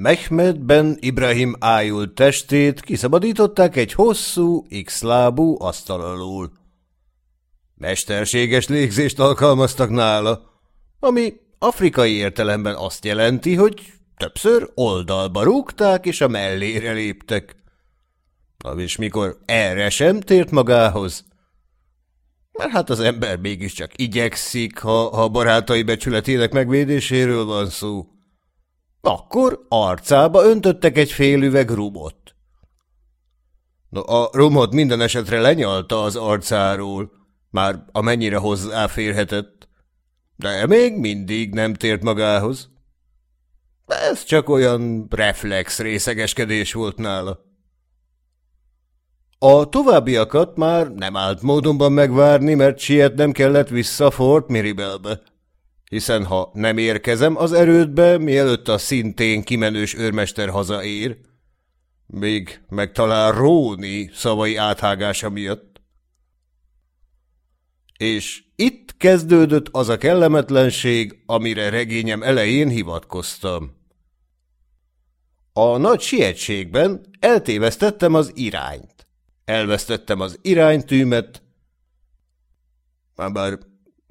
Mehmed ben Ibrahim ájult testét kiszabadították egy hosszú, x-lábú asztal alól. Mesterséges légzést alkalmaztak nála, ami afrikai értelemben azt jelenti, hogy többször oldalba rúgták és a mellére léptek. Na és mikor erre sem tért magához, mert hát az ember mégiscsak igyekszik, ha, ha barátai becsületének megvédéséről van szó. Akkor arcába öntöttek egy fél üveg rumot. No, a rumot minden esetre lenyalta az arcáról, már amennyire hozzáférhetett, de még mindig nem tért magához. Ez csak olyan reflex részegeskedés volt nála. A továbbiakat már nem állt módonban megvárni, mert sietnem kellett vissza Fort Miribelbe. Hiszen ha nem érkezem az erődbe, mielőtt a szintén kimenős őrmester hazaér, még megtalál Róni szavai áthágása miatt. És itt kezdődött az a kellemetlenség, amire regényem elején hivatkoztam. A nagy sietségben eltévesztettem az irányt. Elvesztettem az iránytűmet, már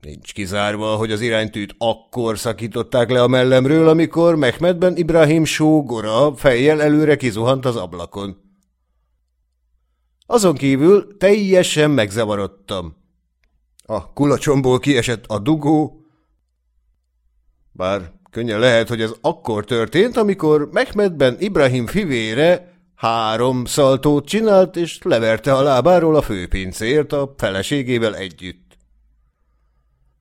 nincs kizárva, hogy az iránytűt akkor szakították le a mellemről, amikor Mehmedben Ibrahim sógora fejjel előre kizuhant az ablakon. Azon kívül teljesen megzavarodtam. A kulacsomból kiesett a dugó, bár könnyen lehet, hogy ez akkor történt, amikor Mehmedben Ibrahim fivére Három szaltót csinált, és leverte a lábáról a főpincért a feleségével együtt.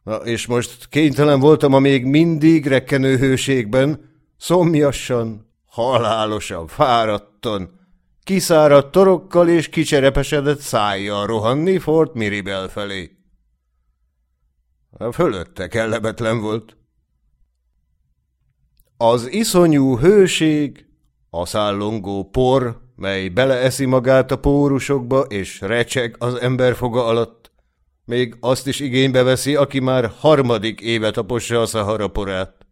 Na, és most kénytelen voltam a még mindig rekkenő hőségben, szomjassan, halálosan, fáradtan, kiszáradt torokkal és kicserepesedett szájjal rohanni Fort Miribel felé. A fölötte kellemetlen volt. Az iszonyú hőség a szállongó por, mely beleeszi magát a pórusokba és recseg az ember foga alatt, még azt is igénybe veszi, aki már harmadik éve tapossa a szaharaporát.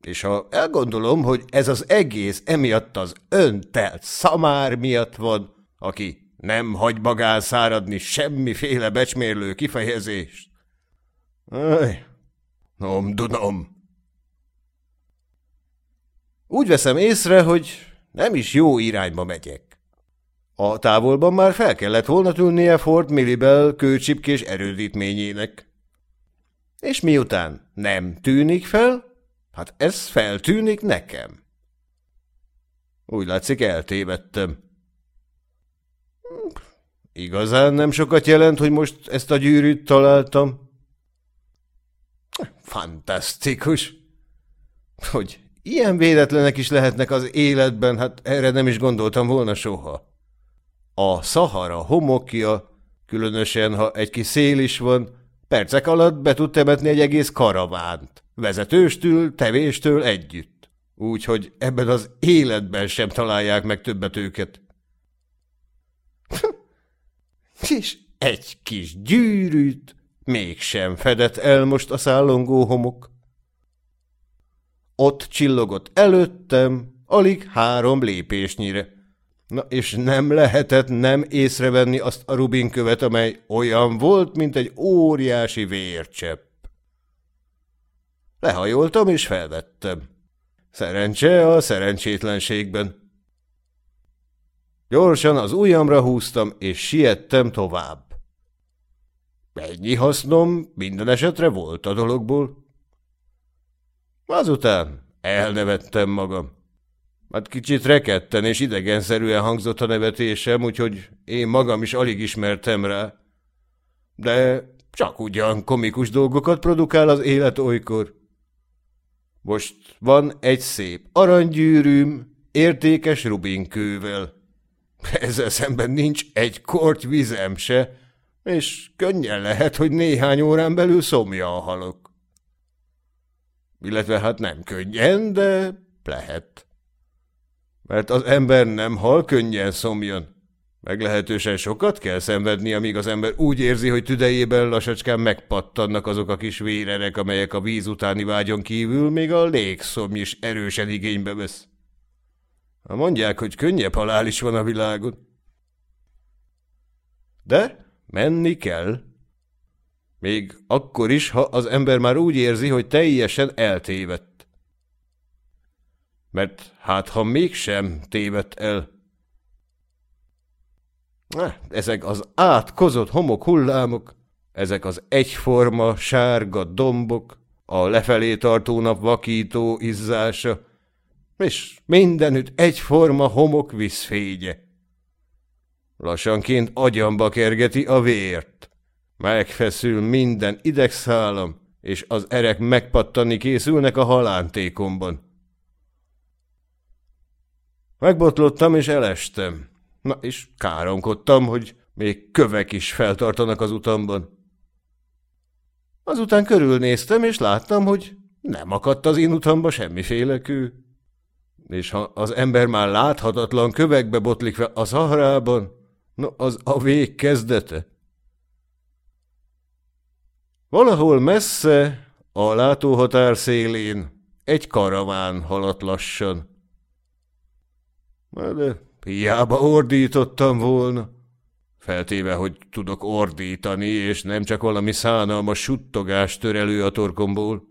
És ha elgondolom, hogy ez az egész emiatt az öntelt szamár miatt van, aki nem hagy magán száradni semmiféle becsmérlő kifejezést. Aj, nom, dunom. Úgy veszem észre, hogy nem is jó irányba megyek. A távolban már fel kellett volna tűnnie Fort Millibel kőcsipkés erődítményének. És miután nem tűnik fel, hát ez feltűnik nekem. Úgy látszik, eltévedtem. Igazán nem sokat jelent, hogy most ezt a gyűrűt találtam. Fantasztikus! Hogy Ilyen véletlenek is lehetnek az életben, hát erre nem is gondoltam volna soha. A Szahara homokja, különösen ha egy kis szél is van, percek alatt be tud temetni egy egész karavánt, vezetőstől, tevéstől együtt. Úgyhogy ebben az életben sem találják meg többet őket. És egy kis gyűrűt mégsem fedett el most a szállongó homok. Ott csillogott előttem, alig három lépésnyire. Na, és nem lehetett nem észrevenni azt a rubinkövet, amely olyan volt, mint egy óriási vércsepp. Lehajoltam és felvettem. Szerencse a szerencsétlenségben. Gyorsan az ujjamra húztam, és siettem tovább. Ennyi hasznom minden esetre volt a dologból. Azután elnevettem magam. Hát kicsit rekedten és idegenszerűen hangzott a nevetésem, úgyhogy én magam is alig ismertem rá. De csak ugyan komikus dolgokat produkál az élet olykor. Most van egy szép aranygyűrűm, értékes rubinkővel. Ezzel szemben nincs egy korty vizem se, és könnyen lehet, hogy néhány órán belül szomja a halok. Illetve hát nem könnyen, de lehet. Mert az ember nem hal könnyen szomjon. Meglehetősen sokat kell szenvedni, amíg az ember úgy érzi, hogy tüdejében lassacskán megpattannak azok a kis vérerek, amelyek a víz utáni vágyon kívül még a légszomj is erősen igénybe vesz. Ha mondják, hogy könnyebb halál is van a világon. De menni kell. Még akkor is, ha az ember már úgy érzi, hogy teljesen eltévedt. Mert hát, ha mégsem tévedt el. Ezek az átkozott homok hullámok, ezek az egyforma sárga dombok, a lefelé tartó nap vakító izzása, és mindenütt egyforma homok vízfégye. Lassanként agyamba kergeti a vért. Megfeszül minden idegszálam, és az erek megpattani készülnek a halántékomban. Megbotlottam és elestem. Na, és káromkodtam, hogy még kövek is feltartanak az utamban. Azután körülnéztem, és láttam, hogy nem akadt az én utamba semmiféle kő. És ha az ember már láthatatlan kövekbe botlik fel a szaharában, no, az a vég kezdete. Valahol messze, a látóhatár szélén egy karaván haladt lassan. De hiába ordítottam volna. Feltéve, hogy tudok ordítani, és nem csak valami szánalmas suttogás tör elő a torkomból.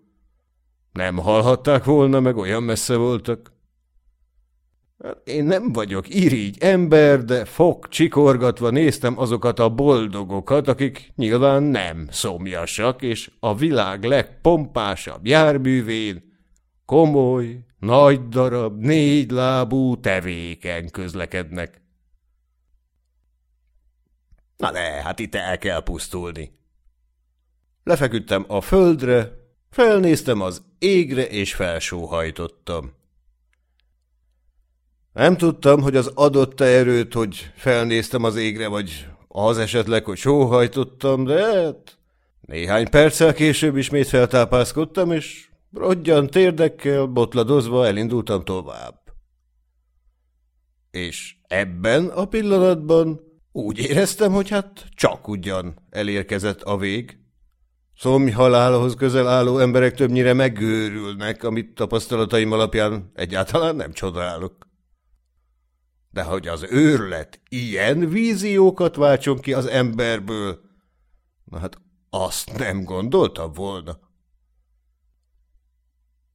Nem hallhatták volna, meg olyan messze voltak. Hát én nem vagyok irigy ember, de fog csikorgatva néztem azokat a boldogokat, akik nyilván nem szomjasak, és a világ legpompásabb járművén komoly, nagy darab, négy lábú tevéken közlekednek. Na de, hát itt el kell pusztulni. Lefeküdtem a földre, felnéztem az égre, és felsóhajtottam. Nem tudtam, hogy az adott erőt, hogy felnéztem az égre, vagy az esetleg, hogy sóhajtottam, de hát néhány perccel később ismét feltápászkodtam, és rodgyan térdekkel, botladozva elindultam tovább. És ebben a pillanatban úgy éreztem, hogy hát csak ugyan elérkezett a vég. Szomj halálhoz közel álló emberek többnyire megőrülnek, amit tapasztalataim alapján egyáltalán nem csodálok. De hogy az őrlet ilyen víziókat váltson ki az emberből, na hát azt nem gondoltam volna.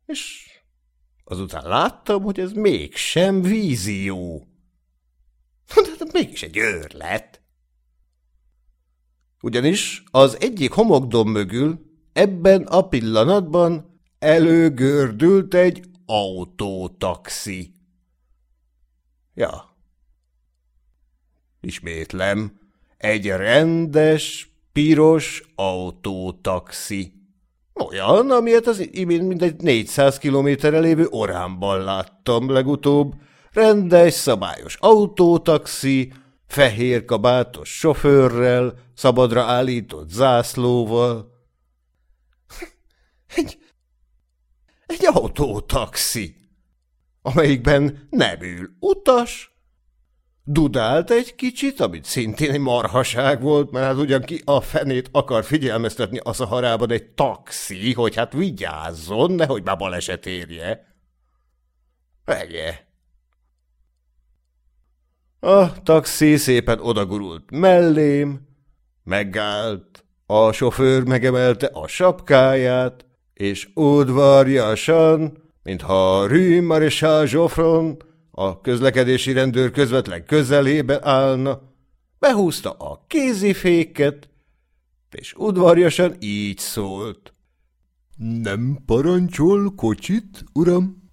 És azután láttam, hogy ez mégsem vízió. De hát mégis egy őrlet. Ugyanis az egyik homokdom mögül ebben a pillanatban előgördült egy autótaxi. Ja. Ismétlem, egy rendes, piros autótaxi. Olyan, amilyet az imént mindegy 400 kilométerre lévő Oránban láttam legutóbb. Rendes, szabályos autótaxi, fehér kabátos sofőrrel, szabadra állított zászlóval. Egy, egy autótaxi amelyikben nem ül utas, dudált egy kicsit, amit szintén egy marhaság volt, mert hát ugyan ki a fenét akar figyelmeztetni a szaharában egy taxi, hogy hát vigyázzon, nehogy már baleset érje. Megye. A taxi szépen odagurult mellém, megállt, a sofőr megemelte a sapkáját, és udvarjasan mintha Rue Maréchal Zsofron, a közlekedési rendőr közvetlen közelébe állna, behúzta a kéziféket, és udvarjasan így szólt. Nem parancsol kocsit, uram?